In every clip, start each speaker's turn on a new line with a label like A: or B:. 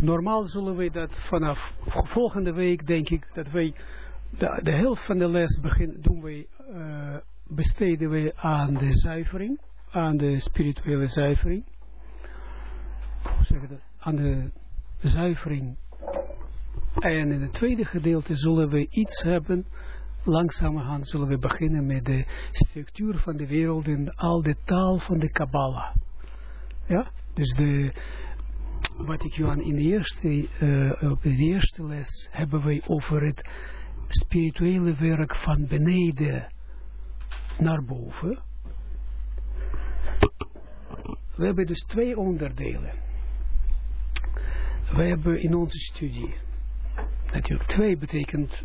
A: normaal zullen we dat vanaf volgende week, denk ik, dat wij de, helft van de les beginnen, doen wij, uh, besteden we aan de zuivering, aan de spirituele zuivering. Hoe zeg dat? Aan de zuivering. En in het tweede gedeelte zullen we iets hebben, langzamerhand zullen we beginnen met de structuur van de wereld en al de taal van de Kabbalah. Ja, dus de, wat ik aan in de eerste, uh, de eerste les hebben wij over het spirituele werk van beneden naar boven. We hebben dus twee onderdelen. We hebben in onze studie, natuurlijk twee betekent,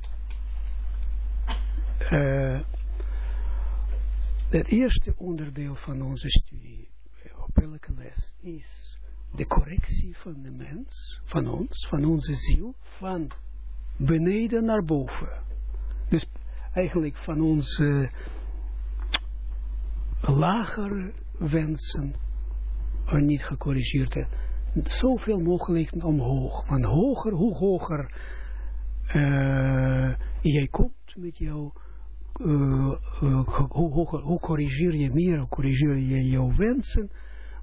A: uh, het eerste onderdeel van onze studie, op elke les, is de correctie van de mens, van ons, van onze ziel, van beneden naar boven. Dus eigenlijk van onze lagere wensen er niet gecorrigeerd. Zoveel mogelijk omhoog. Want hoger, hoe hoger uh, jij komt met jou, uh, hoe, hoger, hoe corrigeer je meer, hoe corrigeer je jouw wensen,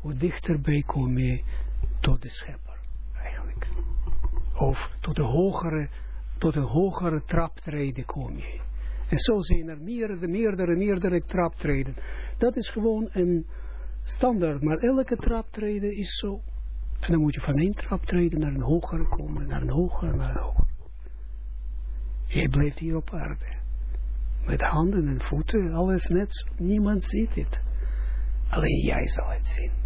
A: hoe dichterbij kom je tot de schepper, eigenlijk. Of tot de hogere tot een hogere traptreden kom je. En zo zijn er meerdere, meerdere, meerdere traptreden. Dat is gewoon een standaard, maar elke traptreden is zo. En dan moet je van één traptreden naar een hogere komen, naar een hogere, naar een hogere. Je blijft hier op aarde. Met handen en voeten, alles net zo. Niemand ziet het. Alleen jij zal het zien.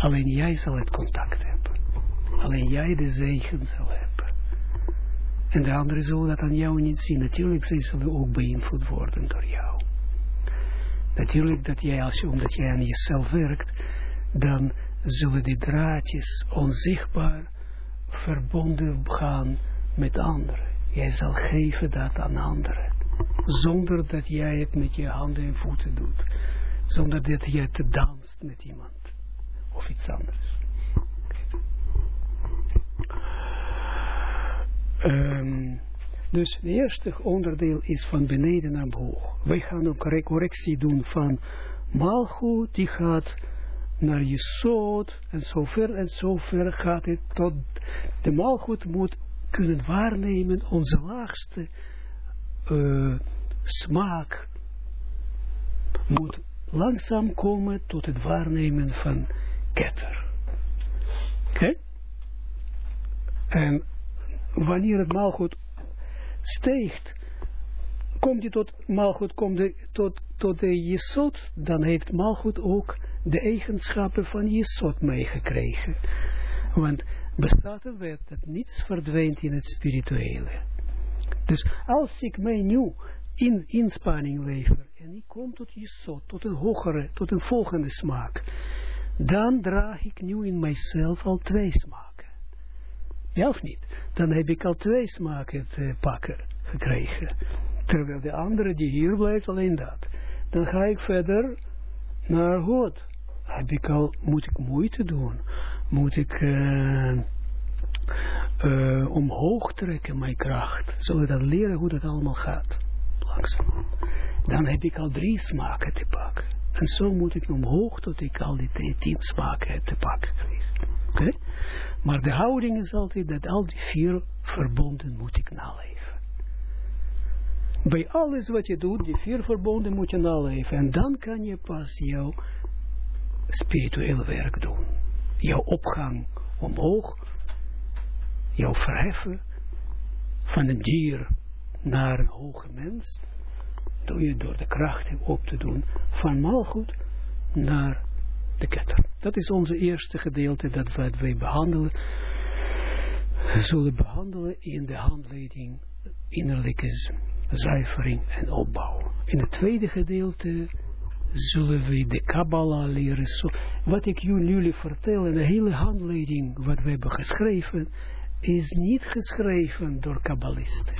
A: Alleen jij zal het contact hebben. Alleen jij de zegen zal hebben. En de anderen zullen dat aan jou niet zien. Natuurlijk zij zullen ook beïnvloed worden door jou. Natuurlijk dat jij, als omdat jij aan jezelf werkt, dan zullen die draadjes onzichtbaar verbonden gaan met anderen. Jij zal geven dat aan anderen. Zonder dat jij het met je handen en voeten doet. Zonder dat jij te danst met iemand. Iets anders. Um, dus het eerste onderdeel is van beneden naar boven. Wij gaan een correctie doen van Malchut, die gaat naar je zoot en zover en zover gaat het tot de Malchut moet kunnen waarnemen onze laagste uh, smaak moet langzaam komen tot het waarnemen van ketter. Oké? En wanneer het maalgoed steegt, komt je tot maalgoed, komt de, tot, tot de jesot, dan heeft maalgoed ook de eigenschappen van jesot meegekregen. Want bestaat een wet dat niets verdwijnt in het spirituele. Dus als ik mij nu in inspanning lever en ik kom tot jesot, tot een hogere, tot een volgende smaak, dan draag ik nu in mijzelf al twee smaken. Ja of niet? Dan heb ik al twee smaken te pakken gekregen. Terwijl de andere die hier blijft alleen dat. Dan ga ik verder naar God. Heb ik al, moet ik moeite doen? Moet ik uh, uh, omhoog trekken mijn kracht? Zullen we dat leren hoe dat allemaal gaat? Langzaam. Dan heb ik al drie smaken te pakken. En zo moet ik omhoog tot ik al die tien smaken heb te pakken Oké? Okay? Maar de houding is altijd dat al die vier verbonden moet ik naleven. Bij alles wat je doet, die vier verbonden moet je naleven. En dan kan je pas jouw spiritueel werk doen. Jouw opgang omhoog, jouw verheffen van een dier naar een hoge mens, doe je door de krachten op te doen van malgoed naar de ketter. Dat is onze eerste gedeelte dat wij behandelen, zullen behandelen in de handleiding innerlijke zuivering en opbouw. In het tweede gedeelte zullen we de Kabbalah leren. Wat ik jullie vertel, in de hele handleiding wat we hebben geschreven, is niet geschreven door Kabbalisten.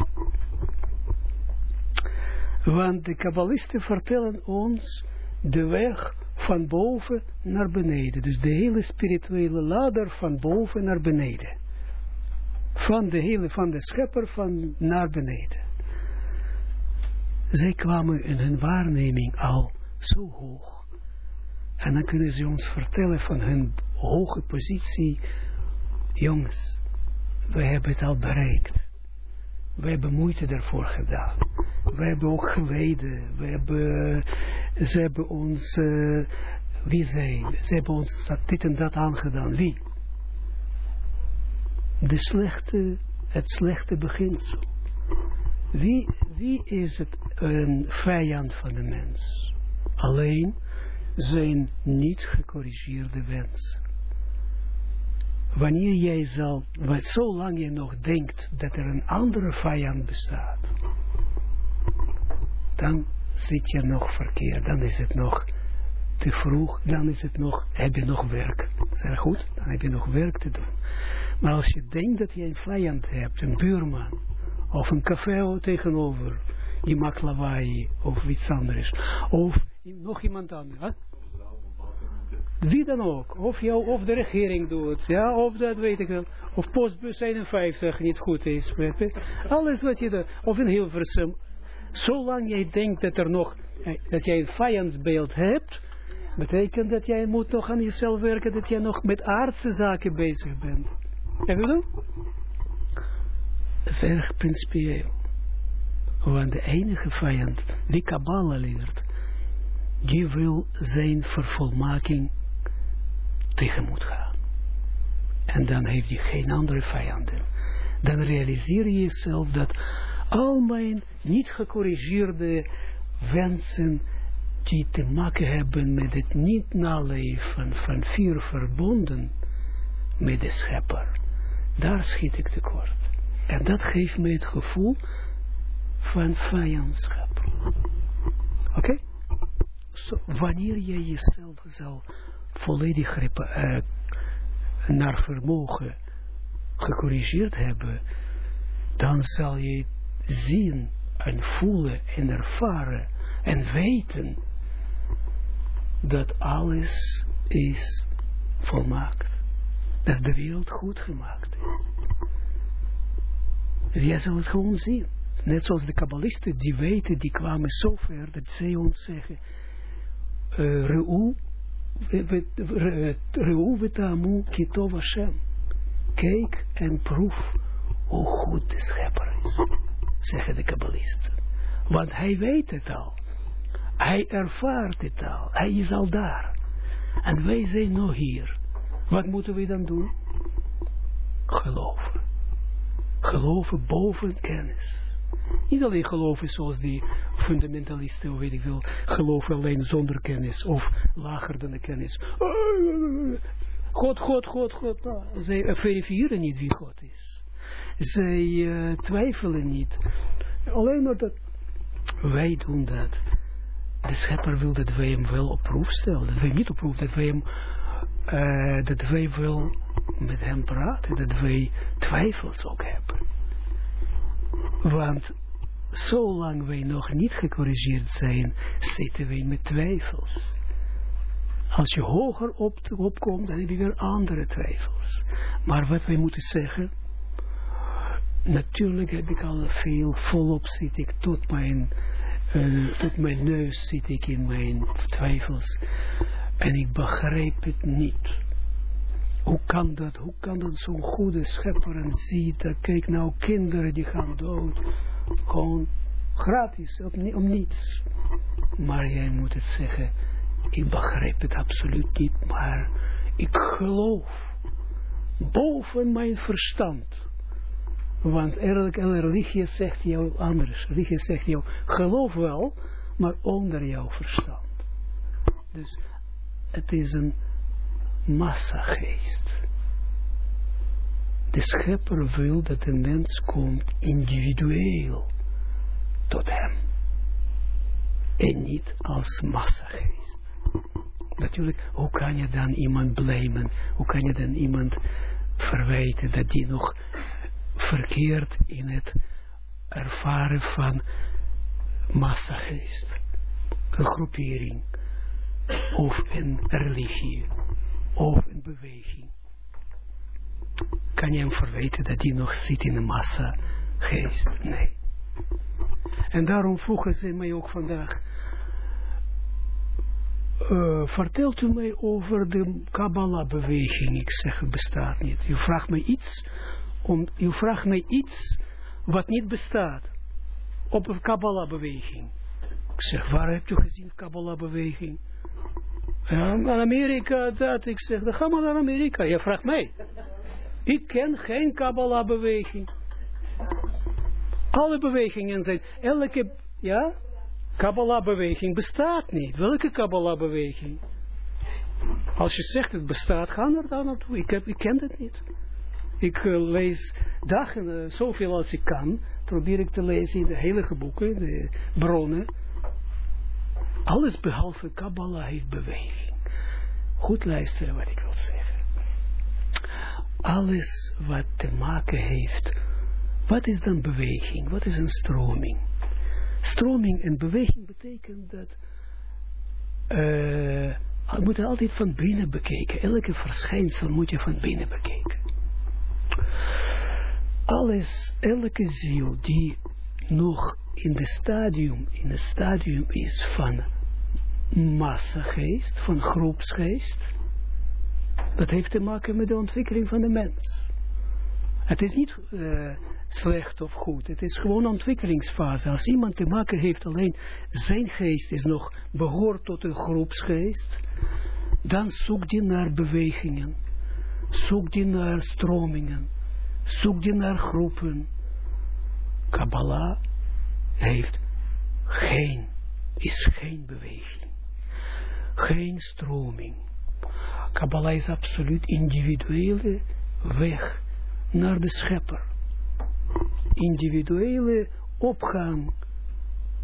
A: Want de Kabbalisten vertellen ons de weg van boven naar beneden. Dus de hele spirituele ladder van boven naar beneden. Van de hele, van de schepper van naar beneden. Zij kwamen in hun waarneming al zo hoog. En dan kunnen ze ons vertellen van hun hoge positie. Jongens, we hebben het al bereikt. We hebben moeite daarvoor gedaan. We hebben ook geleden. Hebben, ze hebben ons, uh, wie zij, ze hebben ons dit en dat aangedaan. Wie? De slechte, het slechte beginsel. Wie, wie is het een vijand van de mens? Alleen zijn niet gecorrigeerde wens. Wanneer jij zal, zolang je nog denkt dat er een andere vijand bestaat, dan zit je nog verkeerd, dan is het nog te vroeg, dan is het nog, heb je nog werk. Zeg goed, dan heb je nog werk te doen. Maar als je denkt dat je een vijand hebt, een buurman, of een café tegenover, die maakt lawaai, of iets anders, of nog iemand anders? Wie dan ook. Of jou, of de regering doet. Ja, of dat weet ik wel. Of postbus 51 niet goed is. Alles wat je doet. Of in Hilversum. Zolang jij denkt dat er nog, eh, dat jij een vijandsbeeld hebt, betekent dat jij moet nog aan jezelf werken, dat jij nog met aardse zaken bezig bent. Heb je dat? Dat is erg principieel. Want de enige vijand die Kabbalah leert, die wil zijn vervolmaking tegemoet gaan. En dan heeft hij geen andere vijanden. Dan realiseer je jezelf dat al mijn niet gecorrigeerde wensen die te maken hebben met het niet naleven van vier verbonden met de schepper, daar schiet ik tekort. En dat geeft me het gevoel van vijandschap. Oké? So, wanneer je jezelf zal volledig uh, naar vermogen gecorrigeerd hebben, dan zal je zien en voelen en ervaren en weten dat alles is volmaakt. Dat de wereld goed gemaakt is. Dus jij zal het gewoon zien. Net zoals de kabbalisten die weten, die kwamen zo ver dat zij ons zeggen, uh, Reuwetamu kitov Hashem. Kijk en proef hoe goed de schepper is, zeggen de kabbalisten. Want hij weet het al. Hij ervaart het al. Hij is al daar. En wij zijn nog hier. Wat moeten we dan doen? Geloven. Geloven boven kennis. Niet alleen geloven zoals die fundamentalisten, weet ik veel, geloven alleen zonder kennis of lager dan de kennis. God, God, God, God. Nou, zij verifiëren niet wie God is. Zij uh, twijfelen niet. Alleen maar dat wij doen dat. De schepper wil dat wij hem wel op proef stellen. Dat wij niet op proef, dat wij hem, uh, dat wij wel met hem praten. Dat wij twijfels ook hebben. Want zolang wij nog niet gecorrigeerd zijn, zitten wij met twijfels. Als je hoger op, opkomt, dan heb je weer andere twijfels. Maar wat wij moeten zeggen, natuurlijk heb ik al veel, volop zit ik tot mijn, uh, tot mijn neus zit ik in mijn twijfels. En ik begrijp het niet. Hoe kan dat? Hoe kan dat zo'n goede schepper en ziet dat, kijk nou, kinderen die gaan dood. Gewoon gratis, om niets. Maar jij moet het zeggen, ik begrijp het absoluut niet, maar ik geloof boven mijn verstand. Want elke religie zegt jou anders. Religie zegt jou, geloof wel, maar onder jouw verstand. Dus het is een massageest. De schepper wil dat de mens komt individueel tot hem. En niet als massageest. Natuurlijk, hoe kan je dan iemand blamen? Hoe kan je dan iemand verwijten dat die nog verkeerd in het ervaren van massageest? Een groepering of een religie of een beweging. kan je hem verweten dat hij nog zit in de massa geest. Nee. En daarom vroegen ze mij ook vandaag, uh, vertelt u mij over de Kabbalah-beweging? Ik zeg, het bestaat niet. U vraagt mij iets, om, u vraagt mij iets wat niet bestaat. Op een Kabbalah-beweging. Ik zeg, waar hebt u gezien Kabbalah-beweging? Ja, Amerika, dat. Ik zeg, dan gaan we naar Amerika. Je vraagt mij. Ik ken geen Kabbalah-beweging. Alle bewegingen zijn, elke, ja, Kabbalah-beweging bestaat niet. Welke Kabbalah-beweging? Als je zegt het bestaat, ga er dan naartoe. Ik, heb, ik ken het niet. Ik uh, lees dagen, uh, zoveel als ik kan, probeer ik te lezen in de heilige boeken, de bronnen. Alles behalve Kabbalah heeft beweging. Goed luisteren wat ik wil zeggen. Alles wat te maken heeft. Wat is dan beweging? Wat is een stroming? Stroming en beweging betekent dat uh, we moeten altijd van binnen bekijken. Elke verschijnsel moet je van binnen bekijken. Alles, elke ziel die nog in de stadium, in het stadium is van massageest, van groepsgeest, dat heeft te maken met de ontwikkeling van de mens. Het is niet uh, slecht of goed. Het is gewoon een ontwikkelingsfase. Als iemand te maken heeft alleen zijn geest is nog behoort tot een groepsgeest, dan zoekt hij naar bewegingen. Zoekt hij naar stromingen. Zoekt hij naar groepen. Kabbalah heeft geen, is geen beweging. Geen stroming. Kabbalah is absoluut individuele weg naar de schepper. Individuele opgang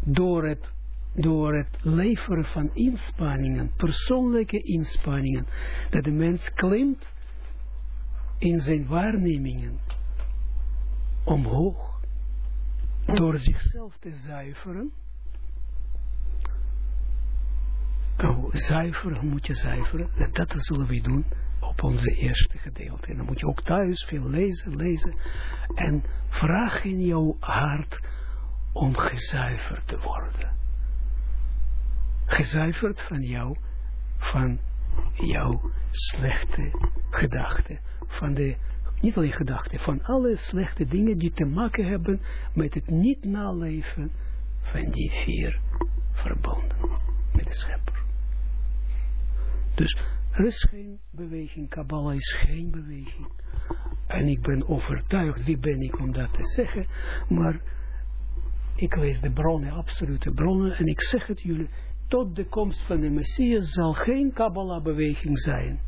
A: door het, door het leveren van inspanningen, persoonlijke inspanningen, dat de mens klimt in zijn waarnemingen omhoog, door zichzelf te zuiveren. Nou, zuiveren moet je zuiveren, en dat zullen we doen op onze eerste gedeelte. En dan moet je ook thuis veel lezen, lezen. En vraag in jouw hart om gezuiverd te worden. Gezuiverd van jou, van jouw slechte gedachten. Van de, niet alleen gedachten, van alle slechte dingen die te maken hebben met het niet naleven van die vier verbonden met de schepper. Dus er is geen beweging, Kabbalah is geen beweging. En ik ben overtuigd, wie ben ik om dat te zeggen, maar ik lees de bronnen, absolute bronnen, en ik zeg het jullie, tot de komst van de Messias zal geen Kabbalah-beweging zijn.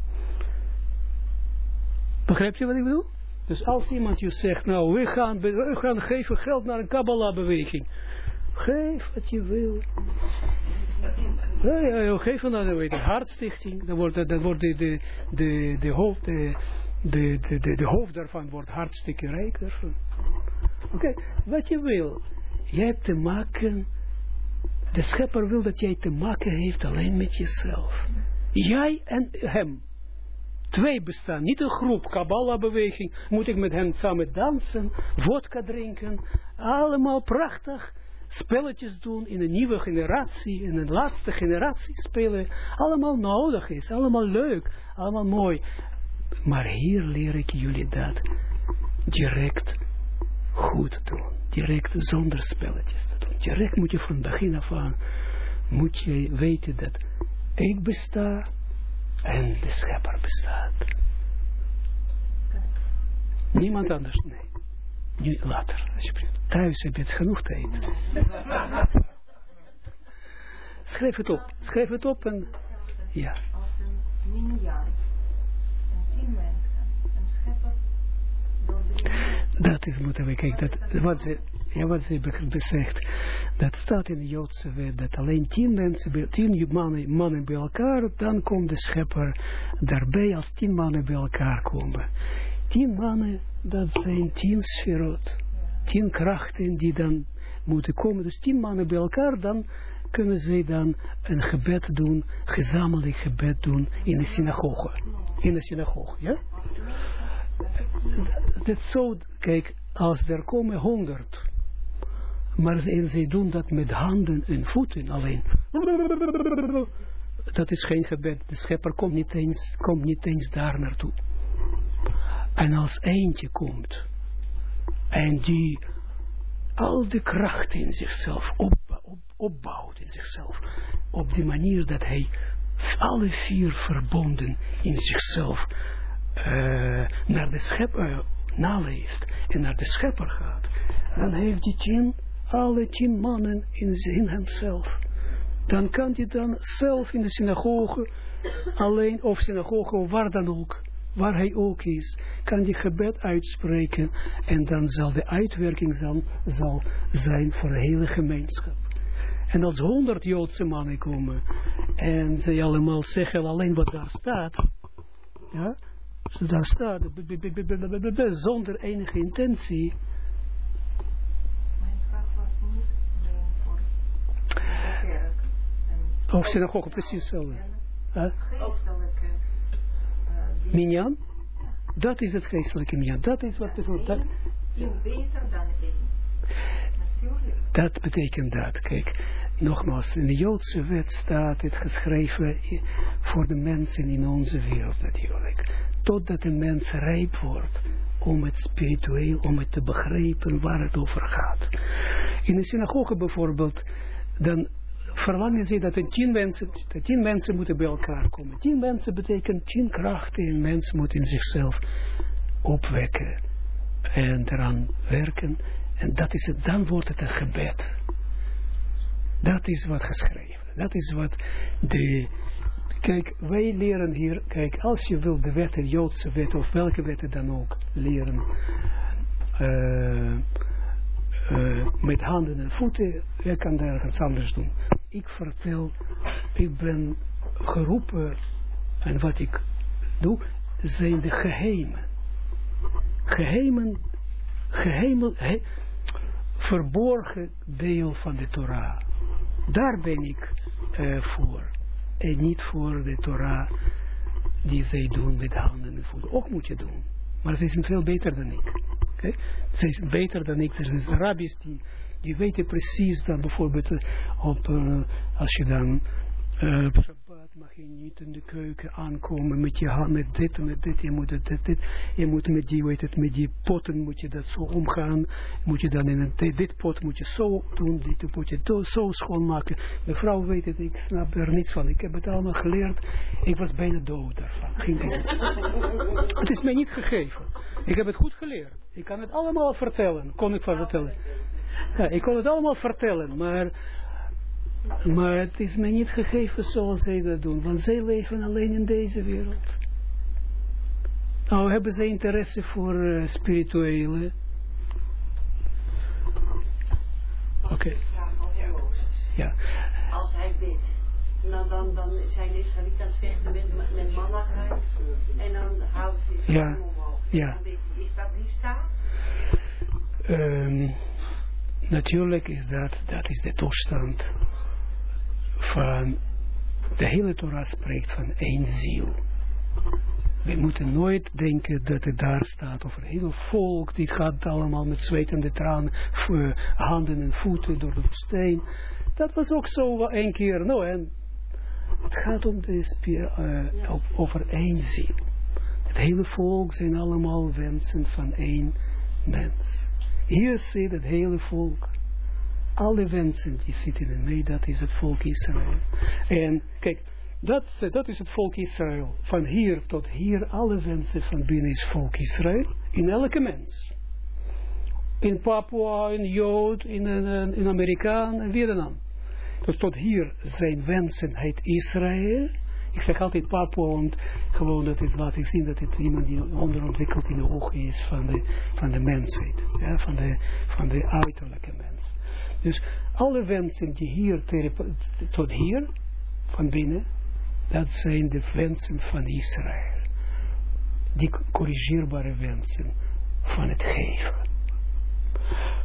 A: Begrijp je wat ik wil? Dus als iemand je zegt, nou, we gaan, we gaan geven geld naar een Kabbalah-beweging. Geef wat je wil. Ja, ja, ja geef dan de hartstichting. Dan wordt, dan wordt de, de, de, de hoofd, de, de, de, de, hoofd daarvan wordt hartstikke rijk. Oké, wat je wil. Jij hebt te maken, de schepper wil dat jij te maken heeft alleen met jezelf. Jij en hem. Twee bestaan, niet een groep, Kabbalah-beweging. Moet ik met hen samen dansen, vodka drinken. Allemaal prachtig spelletjes doen in een nieuwe generatie, in een laatste generatie spelen, allemaal nodig is, allemaal leuk, allemaal mooi. Maar hier leer ik jullie dat direct goed doen, direct zonder spelletjes te doen. Direct moet je van begin af aan, moet je weten dat ik besta en de schepper bestaat. Niemand anders, nee. Nu later, alsjeblieft. Thuis heb je het genoeg tijd. Schrijf het op. Schrijf het op en... Ja. Dat is, moeten we kijken, dat, wat ze, ja, wat ze zegt, dat staat in de Joodse wet, dat alleen tien mensen, tien mannen, mannen bij elkaar, dan komt de schepper daarbij als tien mannen bij elkaar komen tien mannen, dat zijn tien sferot. Tien krachten die dan moeten komen. Dus tien mannen bij elkaar, dan kunnen ze dan een gebed doen, gezamenlijk gebed doen in de synagoge. In de synagoge, ja? dat zo, kijk, als er komen honderd, maar ze, doen dat met handen en voeten alleen. Dat is geen gebed. De schepper komt niet eens, komt niet eens daar naartoe. En als eentje komt, en die al de kracht in zichzelf op, op, opbouwt in zichzelf, op die manier dat hij alle vier verbonden in zichzelf uh, naar de schepper naleeft en naar de schepper gaat, dan heeft die tien, alle tien mannen in, in hemzelf. Dan kan hij dan zelf in de synagoge, alleen of synagoge waar dan ook, waar hij ook is, kan die gebed uitspreken en dan zal de uitwerking zal, zal zijn voor de hele gemeenschap. En als honderd Joodse mannen komen en ze allemaal zeggen alleen wat daar staat, ja, zo daar staat, zonder enige intentie.
B: Mijn vraag was niet voor de kerk.
A: Of synagoge, precies zo.
B: Geestelijke
A: Minyan? Dat is het geestelijke minyan. Dat is wat bedoelt. Dat,
B: dan
A: dat betekent dat. Kijk, nogmaals, in de Joodse wet staat het geschreven voor de mensen in onze wereld natuurlijk. Totdat een mens rijp wordt om het spiritueel, om het te begrijpen waar het over gaat. In de synagoge bijvoorbeeld, dan verlangen ze dat er tien mensen, dat tien mensen moeten bij elkaar komen. Tien mensen betekent tien krachten. Een mens moet in zichzelf opwekken en eraan werken. En dat is het, dan wordt het het gebed. Dat is wat geschreven. Dat is wat de... Kijk, wij leren hier... Kijk, als je wil de wetten, Joodse wetten of welke wetten dan ook leren... Uh, uh, met handen en voeten, je kan daar ergens anders doen. Ik vertel, ik ben geroepen en wat ik doe, zijn de geheimen. Geheimen, geheimen, he, verborgen deel van de Torah. Daar ben ik uh, voor. En niet voor de Torah die zij doen met handen en voeten. Ook moet je doen. Maar ze zijn veel beter dan ik. Okay? Ze zijn beter dan ik. Er zijn rabbis die, die weten precies dan bijvoorbeeld op, uh, als je dan uh, op Shabbat mag je niet in de keuken aankomen met je hand, met dit met dit. Je moet het, dit, dit. Je moet met die, weet het, met die potten moet je dat zo omgaan. Moet je dan in een, dit, pot moet je zo doen, dit moet je zo schoonmaken. Mevrouw weet het, ik snap er niks van. Ik heb het allemaal geleerd. Ik was bijna dood daarvan. Ging het is mij niet gegeven. Ik heb het goed geleerd. Ik kan het allemaal vertellen. Kon ik van vertellen. Ja, ik kon het allemaal vertellen, maar maar het is mij niet gegeven zoals zij dat doen, want zij leven alleen in deze wereld. Nou, hebben zij interesse voor uh, spirituele? Oké. Okay. Ja.
C: Als hij bidt, dan, dan, dan zijn de Israëlieten aan het vechten met, met mannelijkheid en dan houden ze zich
A: Ja.
C: omhoog.
A: Ja.
C: Is dat die staat?
A: Um, natuurlijk is dat, dat is de toestand van de hele Torah spreekt van één ziel. We moeten nooit denken dat het daar staat over een heel volk, dit gaat allemaal met zwetende tranen, handen en voeten door de woestijn. Dat was ook zo een keer, nou en het gaat om de uh, over één ziel. Het hele volk zijn allemaal wensen van één mens. Hier zit het hele volk alle wensen die zitten in mij, dat is het volk Israël. En kijk, dat, dat is het volk Israël. Van hier tot hier, alle wensen van binnen is volk Israël. In elke mens. In Papua, in Jood, in, in, in Amerikaan wie dan. Dus tot hier zijn wensen heet Israël. Ik zeg altijd Papua, want gewoon dat het laat ik zien dat het iemand die onderontwikkeld in de ogen is van de, van de mensheid. Van, de, van de uiterlijke mens. Dus alle wensen die hier tot hier, van binnen, dat zijn de wensen van Israël. Die corrigeerbare wensen van het geven.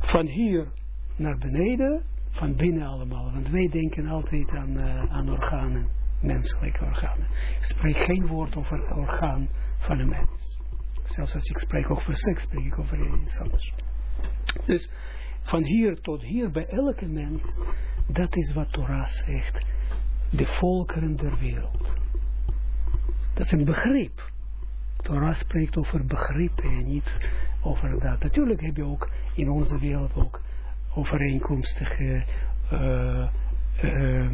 A: Van hier naar beneden, van binnen allemaal. Want wij denken altijd aan, uh, aan organen, menselijke organen. Ik spreek geen woord over het orgaan van een mens. Zelfs als ik spreek over seks, spreek ik over iets anders. Dus van hier tot hier, bij elke mens, dat is wat Torah zegt. De volkeren der wereld. Dat is een begrip. Torah spreekt over begrippen en niet over dat. Natuurlijk heb je ook in onze wereld ook overeenkomstige uh, uh,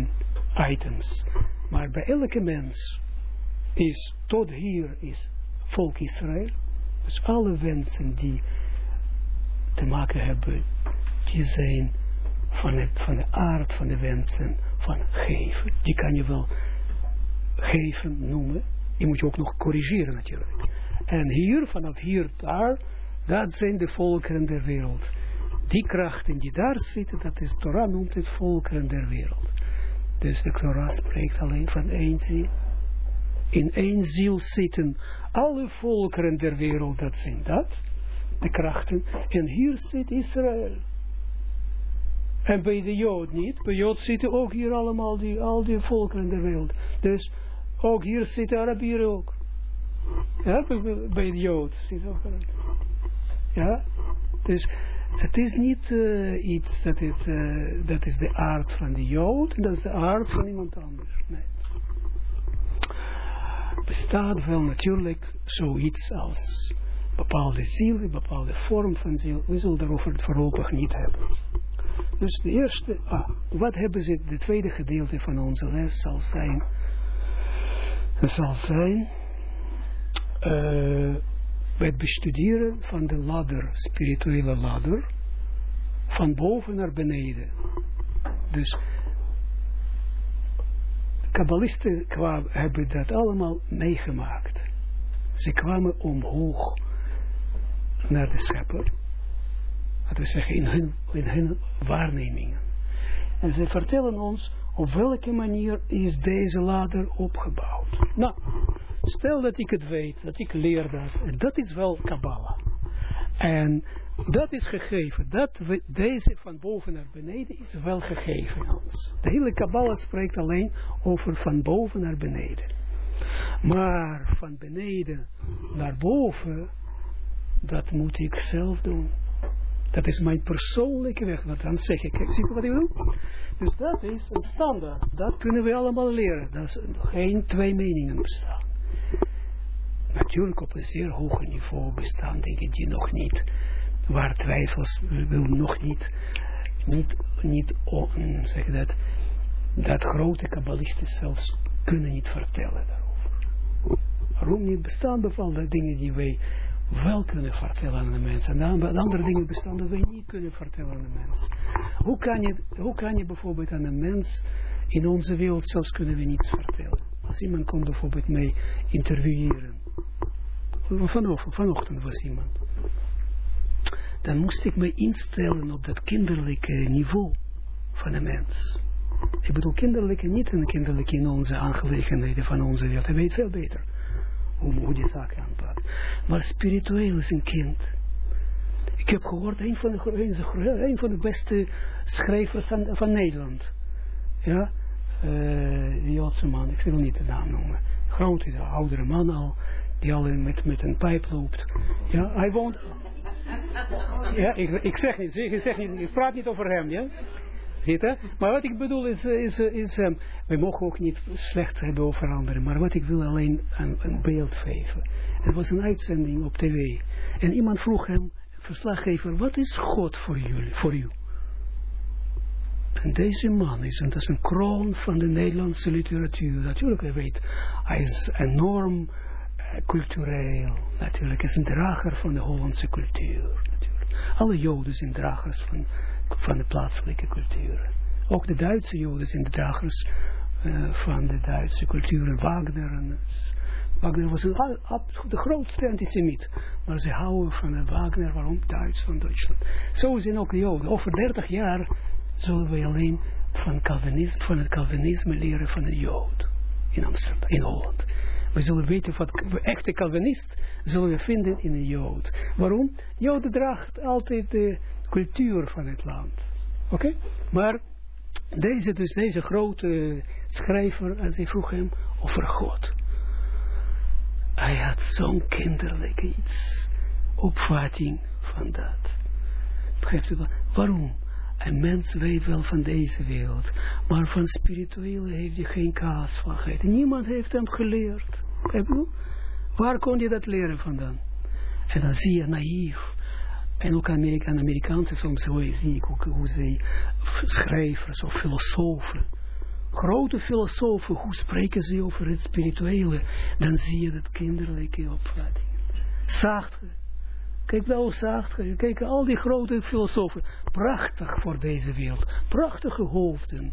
A: items. Maar bij elke mens is tot hier is volk Israël. Dus alle wensen die te maken hebben, die zijn van, het, van de aard van de wensen van geven. Die kan je wel geven noemen. Die moet je ook nog corrigeren natuurlijk. En hier, vanaf hier daar, dat zijn de volkeren der wereld. Die krachten die daar zitten, dat is Torah noemt het volkeren der wereld. Dus de Torah spreekt alleen van één ziel. In één ziel zitten alle volkeren der wereld, dat zijn dat, de krachten. En hier zit Israël. En bij de Jood niet. Bij Jood zitten ook hier allemaal die, al die volkeren der wereld. Dus ook hier zitten Arabieren ook. Ja, bij de Jood zit ook Ja, dus het is niet uh, iets dat, het, uh, dat is de aard van de Jood, dat is de aard van iemand anders. Nee. Bestaat wel natuurlijk zoiets als bepaalde ziel, een bepaalde vorm van ziel. We zullen daarover voorlopig niet hebben. Dus de eerste, ah, wat hebben ze, de tweede gedeelte van onze les zal zijn, zal zijn, uh, het bestuderen van de ladder, spirituele ladder, van boven naar beneden. Dus kabbalisten hebben dat allemaal meegemaakt. Ze kwamen omhoog naar de schepper. Laten we zeggen, in hun, in hun waarnemingen. En ze vertellen ons op welke manier is deze ladder opgebouwd. Nou, Stel dat ik het weet, dat ik leer dat. dat is wel Kabbalah. En dat is gegeven. Dat we, deze van boven naar beneden is wel gegeven ons. De hele Kabbalah spreekt alleen over van boven naar beneden. Maar van beneden naar boven, dat moet ik zelf doen. Dat is mijn persoonlijke weg. Wat dan zeg ik, zie je wat ik doe? Dus dat is een standaard. Dat kunnen we allemaal leren. Dat is geen twee meningen bestaan natuurlijk op een zeer hoog niveau bestaan dingen die nog niet, waar twijfels wil nog niet, niet, niet zeg dat, dat grote kabbalisten zelfs kunnen niet vertellen daarover. Waarom niet bestaan bepaalde dingen die wij wel kunnen vertellen aan de mensen. En andere dingen bestaan die wij niet kunnen vertellen aan de mens. Hoe kan je, hoe kan je bijvoorbeeld aan een mens in onze wereld zelfs kunnen we niets vertellen. Als iemand komt bijvoorbeeld mee intervieweren vanochtend, was iemand. Dan moest ik me instellen op dat kinderlijke niveau van een mens. Ik bedoel kinderlijke, niet een kinderlijke in onze aangelegenheden van onze wereld. Hij weet veel beter hoe, hoe die zaken aanpakt. Maar spiritueel is een kind. Ik heb gehoord, een van de, een van de beste schrijvers van, Nederland. Ja, uh, de Joodse man, ik wil niet de naam noemen. Grote, oudere man al die al met, met een pijp loopt. Ja, hij woont... Ja, ik, ik zeg niet, ik zeg niet, ik praat niet over hem, ja. Ziet? Maar wat ik bedoel is, is, is um, we mogen ook niet slecht hebben over anderen, maar wat ik wil alleen een, een beeld geven. Er was een uitzending op tv en iemand vroeg hem, verslaggever, wat is God voor jullie, voor u? En deze man is, en dat is een kroon van de Nederlandse literatuur. Natuurlijk, hij weet, hij is enorm cultureel, natuurlijk, is een drager van de Hollandse cultuur. Natuurlijk. Alle Joden zijn dragers van, van de plaatselijke cultuur. Ook de Duitse Joden zijn de dragers uh, van de Duitse cultuur. Wagner, Wagner was een, de grootste antisemiet. Maar ze houden van de Wagner, waarom Duitsland, Duitsland. Zo zijn ook de Joden. Over 30 jaar zullen we alleen van, van het Calvinisme leren van de Jood. In Amsterdam, in Holland. We zullen weten wat echte Calvinist zullen we vinden in een Jood. Waarom? Joden draagt altijd de cultuur van het land. Oké? Maar deze, dus deze grote schrijver, als ik vroeg hem over God. hij had zo'n kinderlijke iets, opvatting van dat. Begrijpt u wel? Waarom? Een mens weet wel van deze wereld, maar van spirituele heeft hij geen kaas van gegeten. Niemand heeft hem geleerd. Waar kon je dat leren vandaan? En dan zie je naïef. En ook Amerika, Amerikaanse soms zie ik ook hoe ze schrijvers of filosofen, grote filosofen, hoe spreken ze over het spirituele, dan zie je dat kinderlijke opvatting. Zacht. Kijk nou zacht. Kijk al die grote filosofen. Prachtig voor deze wereld. Prachtige hoofden.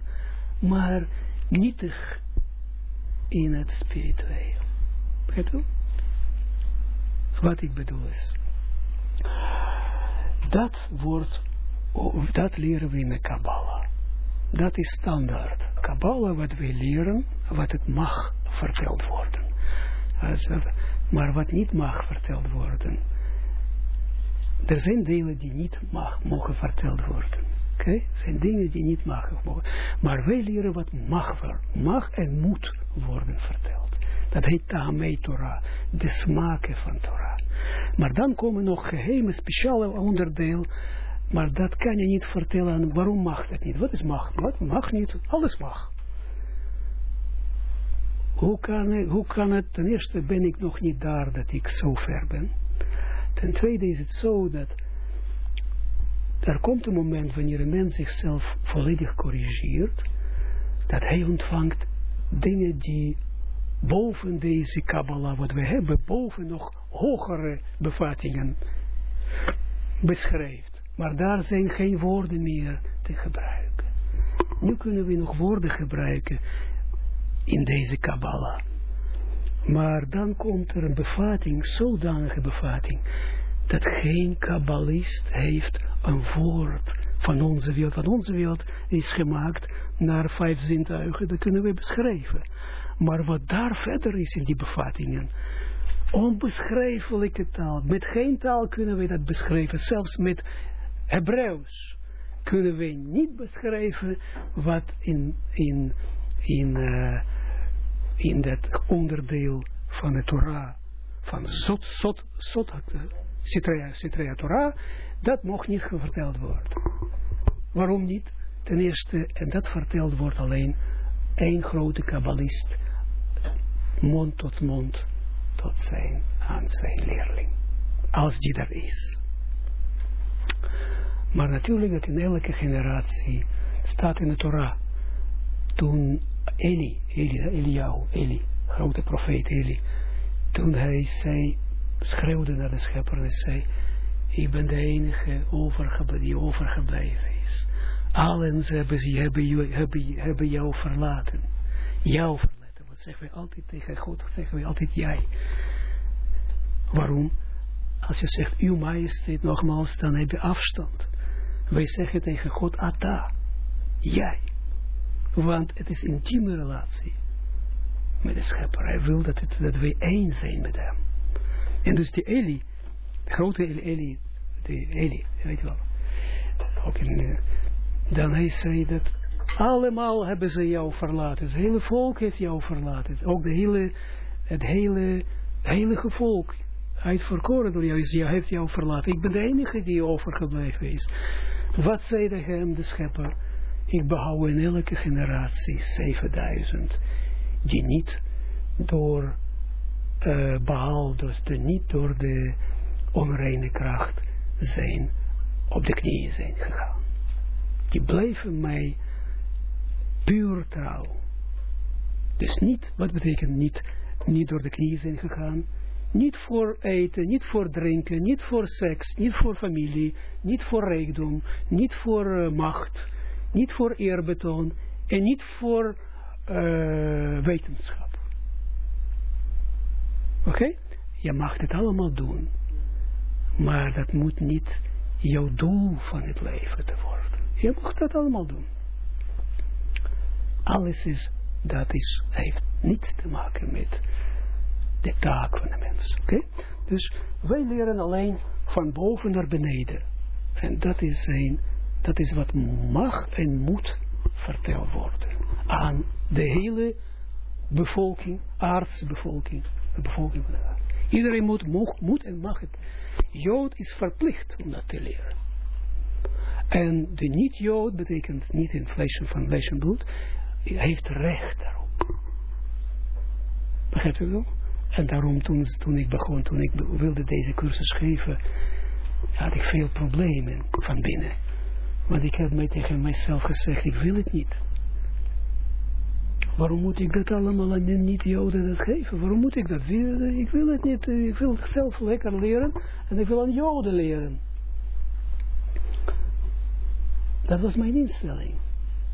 A: Maar nietig in het spirituele. Weet u? Wat ik bedoel is. Dat wordt, dat leren we in de Kabbalah. Dat is standaard. Kabbalah wat we leren, wat het mag verteld worden. Maar wat niet mag verteld worden. Er zijn delen die niet mag, mogen verteld worden. Oké? Zijn dingen die niet mag. Maar wij leren wat mag, mag en moet worden verteld. Dat heet Taamei Torah, de smaken van Torah. Maar dan komen nog geheime, speciale onderdeel, maar dat kan je niet vertellen, waarom mag dat niet? Wat is mag? Wat mag niet? Alles mag. Hoe kan, hoe kan het, ten eerste ben ik nog niet daar dat ik zo ver ben. Ten tweede is het zo dat er komt een moment wanneer een mens zichzelf volledig corrigeert, dat hij ontvangt dingen die boven deze Kabbalah, wat we hebben, boven nog hogere bevattingen beschrijft. Maar daar zijn geen woorden meer te gebruiken. Nu kunnen we nog woorden gebruiken in deze Kabbalah. Maar dan komt er een bevatting, zodanige bevatting, dat geen kabbalist heeft een woord van onze wereld. Van onze wereld is gemaakt naar vijf zintuigen, dat kunnen we beschrijven. Maar wat daar verder is in die bevattingen, onbeschrijfelijke taal. Met geen taal kunnen we dat beschrijven, zelfs met Hebreeuws kunnen we niet beschrijven wat in, in, in, uh, in dat onderdeel van de Torah, van Zot, Zot, Zot, Citrea Torah, dat mocht niet verteld worden. Waarom niet? Ten eerste, en dat verteld wordt alleen één grote kabbalist mond tot mond tot zijn, aan zijn leerling. Als die er is. Maar natuurlijk dat in elke generatie staat in de Torah. Toen Eli, Eli, Eliyahu, Eli, grote profeet Eli, toen hij zei, schreeuwde naar de schepper en zei, ik ben de enige overgebleven, die overgebleven is. Allen ze hebben, ze hebben, hebben, jou verlaten. Jou verlaten zeggen we altijd tegen God, zeggen we altijd jij. Waarom? Als je zegt uw majesteit nogmaals, dan heb je afstand. Wij zeggen tegen God Ata, jij. Want het is een intieme relatie met de schepper. Hij wil dat, het, dat wij één zijn met hem. En dus die Eli, grote Eli, de Eli, weet je wel. Ook in, dan hij zei dat allemaal hebben ze jou verlaten. Het hele volk heeft jou verlaten. Ook de hele, het hele heilige volk. Uitverkoren door jou, jou heeft jou verlaten. Ik ben de enige die overgebleven is. Wat zei de hem, de schepper? Ik behoud in elke generatie 7000. Die niet door uh, behaald, dus niet door de onreine kracht zijn, op de knieën zijn gegaan. Die bleven mij puur trouw. Dus niet, wat betekent niet, niet door de knieën zijn gegaan, niet voor eten, niet voor drinken, niet voor seks, niet voor familie, niet voor rijkdom, niet voor uh, macht, niet voor eerbetoon en niet voor uh, wetenschap. Oké? Je mag dit allemaal doen, maar dat moet niet jouw doel van het leven te worden. Je mag dat allemaal doen alles is, dat is, heeft niets te maken met de taak van de mens. Oké? Dus wij leren alleen van boven naar beneden. En dat is, een, dat is wat mag en moet verteld worden. Aan de hele bevolking, aardse bevolking, bevolking. Iedereen moet, moet, en mag het. Jood is verplicht om dat te leren. En de niet-Jood betekent niet in vlees van vlees en bloed, heeft recht daarop. Begrijpt u wel? En daarom toen, toen ik begon, toen ik wilde deze cursus geven, had ik veel problemen van binnen. Want ik heb mij tegen mijzelf gezegd, ik wil het niet. Waarom moet ik dat allemaal aan de niet-Joden dat geven? Waarom moet ik dat? Ik wil het niet. Ik wil het zelf lekker leren en ik wil aan Joden leren. Dat was mijn instelling.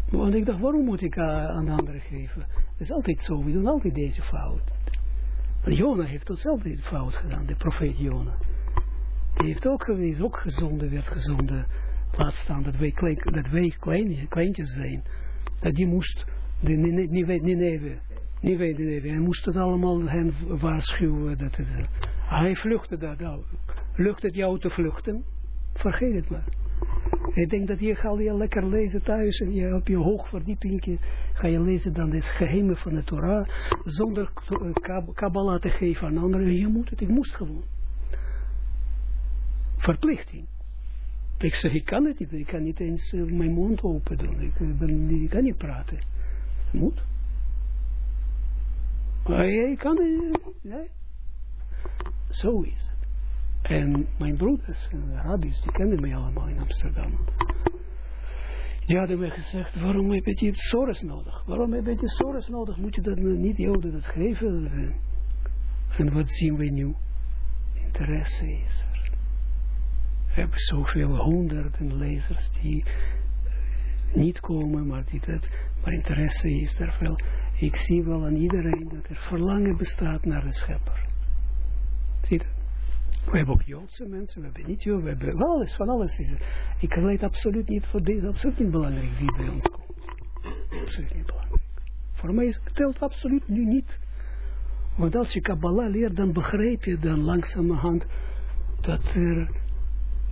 A: Want ik dacht, waarom moet ik aan de anderen geven? Dat is altijd zo, we doen altijd deze fout. Jona heeft hetzelfde fout gedaan, de profeet Jona. Die heeft ook, is ook gezonde, werd gezonde. Laat staan dat wij, klein, dat kleintjes zijn. Dat die moest, de Nineve, Nineve, hij moest het allemaal hen waarschuwen. Dat het, hij vluchtte daar, nou, lukt het jou te vluchten? Vergeet het maar. Ik denk dat je gaat je lekker lezen thuis en je op je hoogverdieping ga je lezen dan het geheimen van de Torah zonder Kabbalah te geven aan anderen. Je moet het, ik moest gewoon. Verplichting. Ik zeg, ik kan het niet, ik kan niet eens eh, mijn mond open doen, ik, eh, ben, ik kan niet praten. Moet. Maar jij kan het, nee. Zo is het. En mijn broeders en rabbis, die kenden mij allemaal in Amsterdam. Die hadden mij gezegd, waarom heb je die Soros nodig? Waarom heb je die Soros nodig? Moet je dat niet Joden dat geven? En wat zien we nu? Interesse is er. We hebben zoveel honderden lezers die niet komen, maar die dat, maar interesse is er. Ik zie wel aan iedereen dat er verlangen bestaat naar de schepper. Zie je we hebben ook Joodse mensen, we hebben niet Joden, we hebben alles, van alles is Ik weet absoluut niet voor deze, absoluut niet belangrijk wie bij ons komt. Absoluut niet belangrijk. Voor mij is, telt absoluut nu niet. Want als je Kabbalah leert, dan begrijp je dan langzamerhand dat er,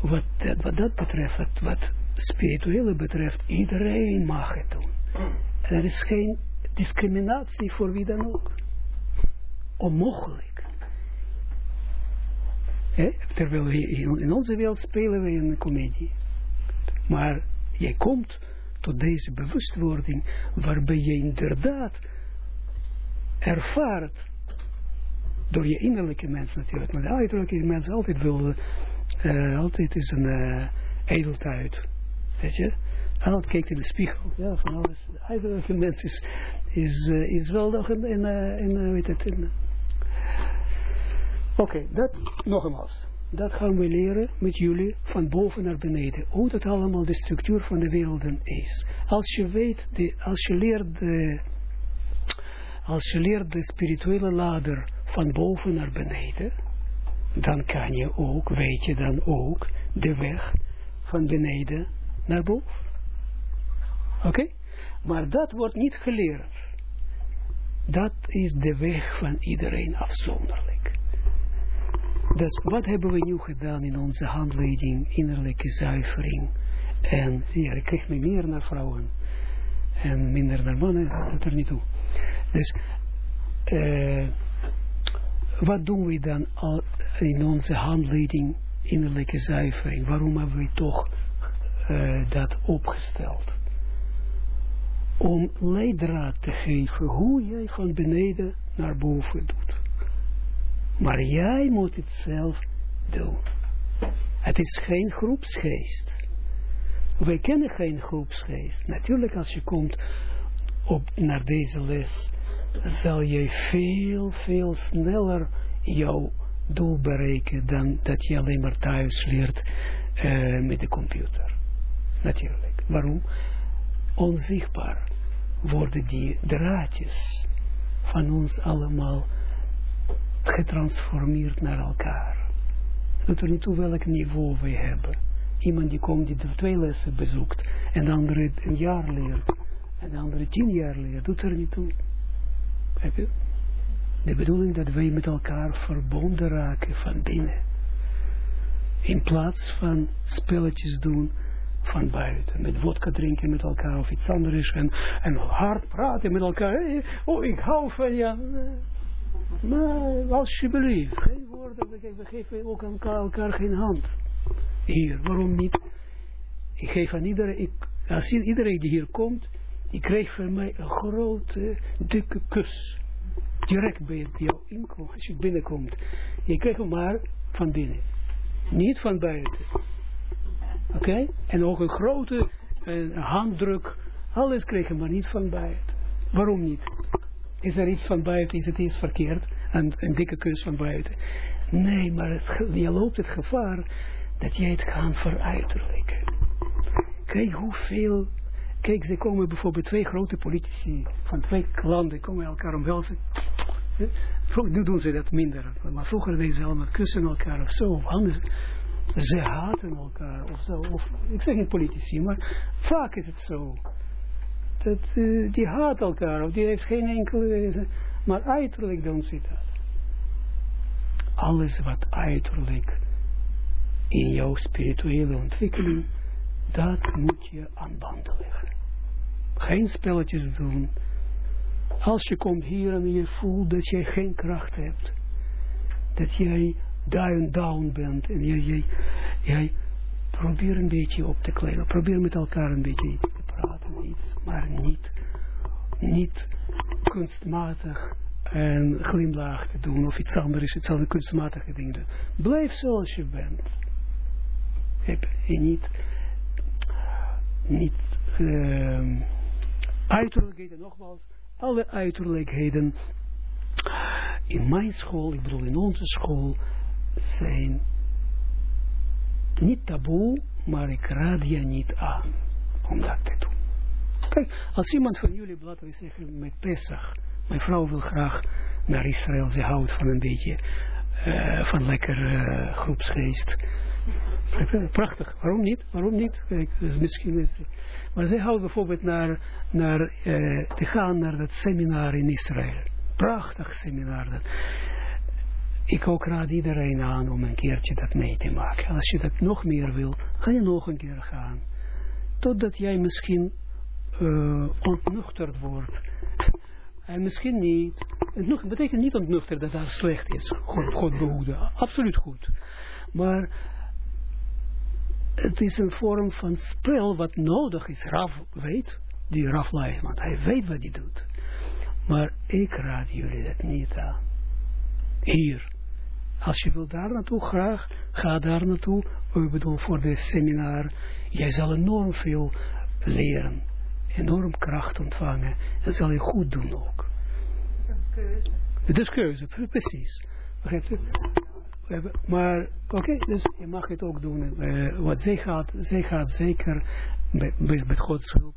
A: wat, wat dat betreft, wat, wat spirituele betreft, iedereen mag het doen. Er is geen discriminatie voor wie dan ook. Onmogelijk. Terwijl we in onze wereld spelen we een komedie. Maar jij komt tot deze bewustwording waarbij je inderdaad ervaart door je innerlijke mens natuurlijk, maar de uiterlijke mens altijd wil, uh, altijd is een uh, weet je, altijd kijkt in de spiegel, ja, van alles, de uiterlijke mens is, is, uh, is wel nog in, in, in weet het, in, Oké, dat nogmaals. Dat gaan we leren met jullie van boven naar beneden. Hoe dat allemaal de structuur van de werelden is. Als je weet, de, als je leert de, als je leert de spirituele ladder van boven naar beneden, dan kan je ook, weet je dan ook, de weg van beneden naar boven. Oké? Maar dat wordt niet geleerd. Dat is de weg van iedereen afzonderlijk. Dus wat hebben we nu gedaan in onze handleiding, innerlijke zuivering? En ja, ik krijg me meer naar vrouwen en minder naar mannen, dat er niet toe. Dus uh, wat doen we dan al in onze handleiding, innerlijke zuivering? Waarom hebben we toch uh, dat opgesteld? Om leidraad te geven hoe jij van beneden naar boven doet. Maar jij moet het zelf doen. Het is geen groepsgeest. Wij kennen geen groepsgeest. Natuurlijk als je komt op, naar deze les, zal je veel, veel sneller jouw doel bereiken dan dat je alleen maar thuis leert uh, met de computer. Natuurlijk. Waarom? Onzichtbaar worden die draadjes van ons allemaal getransformeerd naar elkaar. Het doet er niet toe welk niveau we hebben. Iemand die komt die de twee lessen bezoekt en de andere een jaar leert en de andere tien jaar leert, doet er niet toe. Heb je? De bedoeling dat wij met elkaar verbonden raken van binnen. In plaats van spelletjes doen van buiten. Met vodka drinken met elkaar of iets anders. En, en hard praten met elkaar. Oh, ik hou van je. Maar alsjeblieft, geen woorden. We geven ook elkaar, geen hand. Hier, waarom niet? Ik geef aan iedereen, ik, als iedereen die hier komt, die krijgt van mij een grote, dikke kus. Direct bij jou inkomen, als je binnenkomt. Je krijgt hem maar van binnen. Niet van buiten. Oké? En ook een grote handdruk. Alles krijgen, maar niet van buiten. Waarom niet? Is er iets van buiten? Is het iets verkeerd? Een, een dikke kus van buiten? Nee, maar het, je loopt het gevaar dat jij het gaat veruiterlijken. Kijk hoeveel... Kijk, ze komen bijvoorbeeld twee grote politici van twee landen, komen elkaar omhelzen. Nu doen ze dat minder, maar vroeger deden ze allemaal kussen elkaar of zo, of anders. Ze haten elkaar of zo. Of, ik zeg niet politici, maar vaak is het zo. Dat, uh, die haat elkaar, of die heeft geen enkele... Maar uiterlijk doen ze dat. Alles wat uiterlijk in jouw spirituele ontwikkeling, dat moet je aan banden leggen. Geen spelletjes doen. Als je komt hier en je voelt dat je geen kracht hebt, dat jij down, down bent en jij, jij, probeer een beetje op te kleden, probeer met elkaar een beetje iets te praten, iets, maar niet, niet kunstmatig en glimlach te doen of iets anders, iets anders kunstmatige dingen. Blijf zoals je bent. Heb je niet, niet uh, nogmaals, alle uiterlijkheden in mijn school, ik bedoel in onze school, zijn niet taboe, maar ik raad je niet aan om dat te doen. Kijk, als iemand van jullie, laten we zeggen, met Pesach, mijn vrouw wil graag naar Israël, ze houdt van een beetje, uh, van lekker uh, groepsgeest. Prachtig, waarom niet? Waarom niet? Kijk, dus misschien is maar zij houdt bijvoorbeeld naar, naar uh, te gaan naar dat seminar in Israël. Prachtig seminar. Dat ik ook raad iedereen aan om een keertje dat mee te maken. Als je dat nog meer wil, ga je nog een keer gaan. Totdat jij misschien uh, ontnuchterd wordt. En misschien niet. Het betekent niet ontnuchterd dat dat slecht is. God, God behoede. Absoluut goed. Maar het is een vorm van spel wat nodig is. Raf weet, die Raf want hij weet wat hij doet. Maar ik raad jullie dat niet aan. Hier. Als je wil daar naartoe, graag, ga daar naartoe. Ik bedoel, voor de seminar. Jij zal enorm veel leren. Enorm kracht ontvangen. Dat zal je goed doen ook. Het is een keuze. Het is keuze, precies. Begrijpt u? Maar, oké, okay, dus je mag het ook doen. Uh, wat zij gaat, zij gaat zeker met, met Gods hulp,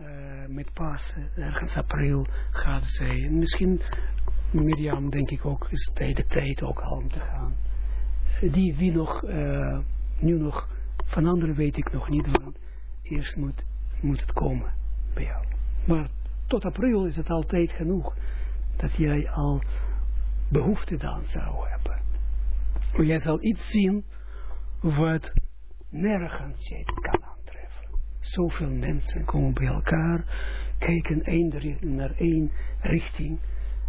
A: uh, met Pasen, ergens april gaat zij. Misschien Mirjam, denk ik ook, is de tijd ook al om te gaan. Die, wie nog, uh, nu nog, van anderen weet ik nog niet, want eerst moet, moet het komen bij jou. Maar tot april is het altijd genoeg dat jij al behoefte dan zou hebben. Jij zal iets zien wat nergens jij kan. Zoveel mensen komen bij elkaar, kijken één naar één richting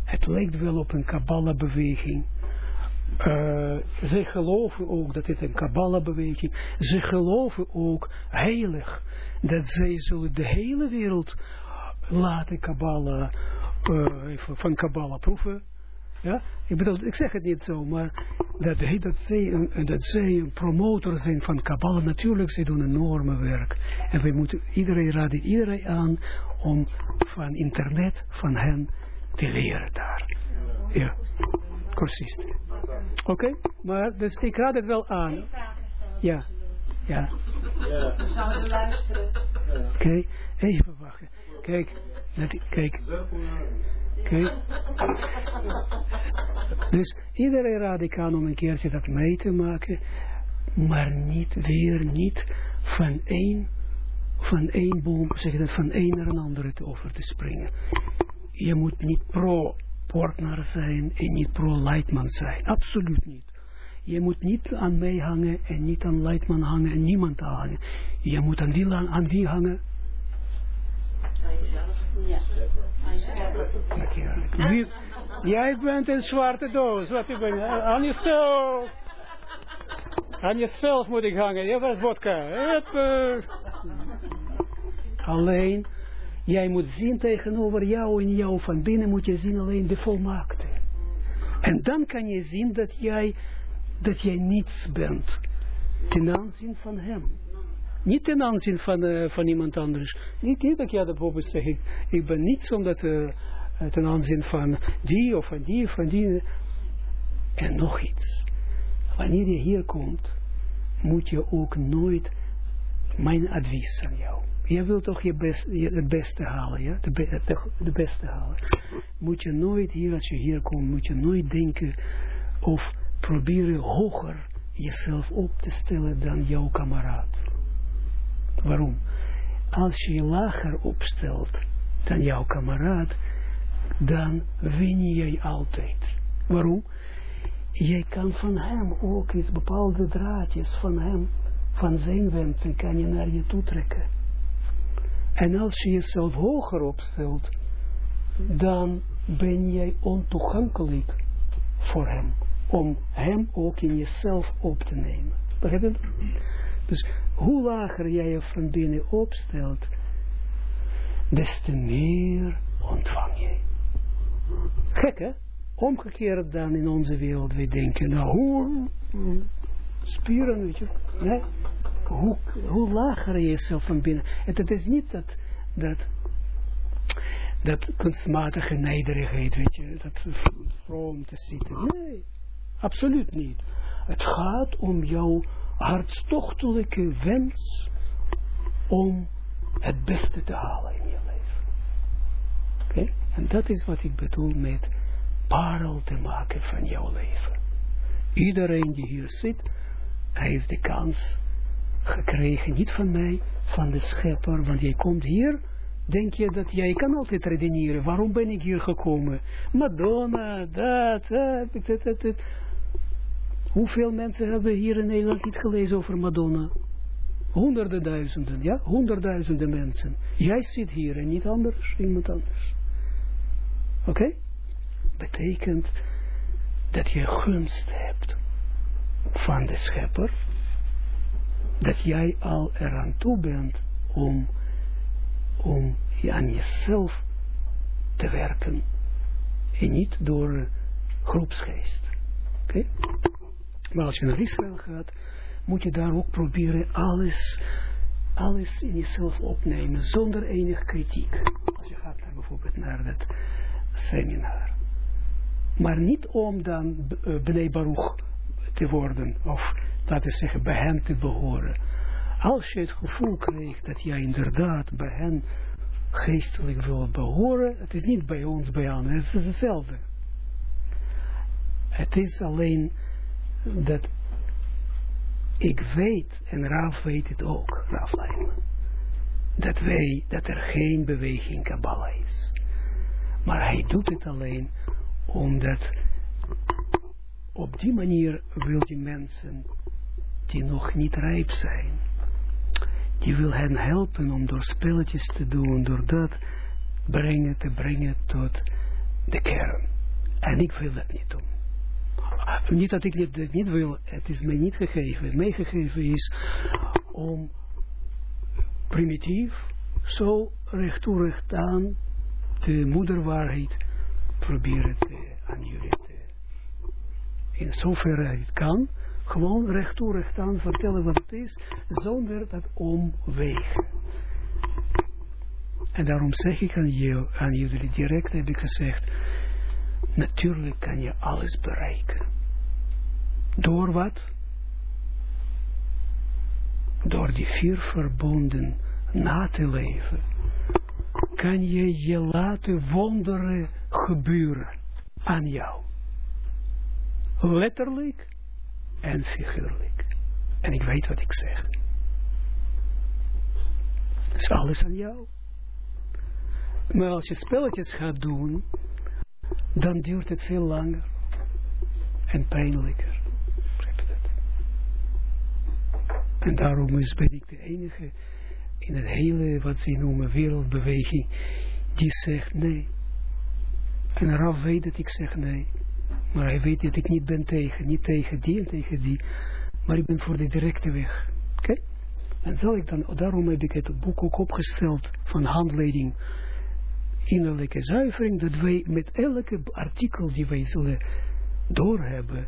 A: het lijkt wel op een Kabbalah-beweging. Uh, ze geloven ook dat het een Kabbalah-beweging Ze geloven ook heilig dat zij zullen de hele wereld laten Kabbalah, uh, van Kabbalah proeven. Ja? Ik bedoel, ik zeg het niet zo, maar dat, dat, zij, een, dat zij een promotor zijn van Kabbalah, natuurlijk, zij doen enorme werk. En wij moeten, iedereen raden iedereen aan om van internet, van hen, te leren daar. Ja, cursist. Oké, okay? maar dus ik raad het wel aan. Ja, ja. We zouden luisteren. Oké, okay. even wachten. Kijk, kijk. Kijk. Dus iedereen raad ik aan om een keertje dat mee te maken, maar niet weer niet van één, van één boom, zeg dat, van één naar een andere te over te springen je moet niet pro-Portner zijn en niet pro-Leitman zijn. Absoluut niet. Je moet niet aan mij hangen en niet aan Leitman hangen en niemand hangen. Je moet aan wie, aan wie hangen?
C: Ja.
A: Jij bent een zwarte doos. Wat ik ben. Aan jezelf. Aan jezelf moet ik hangen. Je bent vodka. Alleen, jij moet zien tegenover jou en jou van binnen moet je zien alleen de volmaakte. En dan kan je zien dat jij, dat jij niets bent. Ten aanzien van hem. Niet ten aanzien van, eh, van iemand anders. Niet, niet dat jij dat bijvoorbeeld zegt, ik, ik ben niets omdat eh, eh, ten aanzien van die of van die of van die. En nog iets. Wanneer je hier komt, moet je ook nooit mijn advies aan jou. Je wilt toch je best, je, het beste halen, ja? De, be- de, de beste halen. Moet je nooit hier, als je hier komt, moet je nooit denken of proberen hoger jezelf op te stellen dan jouw kameraad. Waarom? Als je je lager opstelt dan jouw kameraad, dan win je altijd. Waarom? Jij kan van hem ook eens bepaalde draadjes van hem, van zijn wensen, kan je naar je toe trekken. En als je jezelf hoger opstelt, dan ben jij ontoegankelijk voor hem. Om hem ook in jezelf op te nemen. Begrijp? Dus hoe lager jij je van binnen opstelt, des te meer ontvang je. Gek hè? Omgekeerd dan in onze wereld, wij denken, nou hoe, spieren, weet je? Hoe, hoe lager je jezelf van binnen. En het is niet dat, dat, dat kunstmatige nederigheid, weet je, dat vroom te zitten. Nee, absoluut niet. Het gaat om jouw hartstochtelijke wens om het beste te halen in je leven. Oké? En dat is wat ik bedoel met parel te maken van jouw leven. Iedereen die hier zit, heeft de kans gekregen, niet van mij, van de schepper, want jij komt hier, denk je dat jij kan altijd redeneren, waarom ben ik hier gekomen? Madonna, dat, dat, dat, dat, dat. Hoeveel mensen hebben hier in Nederland niet gelezen over Madonna? Honderden duizenden, ja, honderdduizenden mensen. Jij zit hier en niet anders, iemand anders. Oké? Betekent dat je gunst hebt van de schepper, dat jij al eraan toe bent om, om aan jezelf te werken en niet door groepsgeest. Oké? Maar als je naar Israël gaat, moet je daar ook proberen alles, alles in jezelf opnemen, zonder enige kritiek. Als je gaat naar, bijvoorbeeld naar dat seminar. Maar niet om dan uh, Bnei Baruch te worden, of laten we zeggen, bij hen te behoren. Als je het gevoel krijgt dat jij inderdaad bij hen geestelijk wil behoren, het is niet bij ons, bij anderen, het is hetzelfde. Het is alleen dat ik weet, en Raaf weet het ook, Raaf Leijman, dat wij, dat er geen beweging Kabbalah is. Maar hij doet het alleen omdat op die manier wil die mensen die nog niet rijp zijn, die wil hen helpen om door spelletjes te doen, door dat brengen te brengen tot de kern. En ik wil dat niet doen. Niet dat ik dit, niet wil, het is mij niet gegeven. Mij gegeven is om primitief, zo recht toe recht aan, de moederwaarheid proberen te, aan jullie te, in zoverre het kan, gewoon recht toe recht aan vertellen wat het is, zonder dat omwegen. En daarom zeg ik aan, jou, aan jullie direct, heb ik gezegd, natuurlijk kan je alles bereiken. Door wat? Door die vier verbonden na te leven, kan je je laten wonderen gebeuren aan jou. Letterlijk en figuurlijk. En ik weet wat ik zeg. Is alles aan jou. Maar als je spelletjes gaat doen, dan duurt het veel langer en pijnlijker. En daarom is, ben ik de enige in het hele, wat ze noemen, wereldbeweging, die zegt nee. En Raf weet dat ik zeg nee. Maar hij weet dat ik niet ben tegen, niet tegen die en tegen die. Maar ik ben voor de directe weg. Oké? En zal ik dan, daarom heb ik het boek ook opgesteld van handleiding innerlijke zuivering, dat wij met elke artikel die wij zullen doorhebben,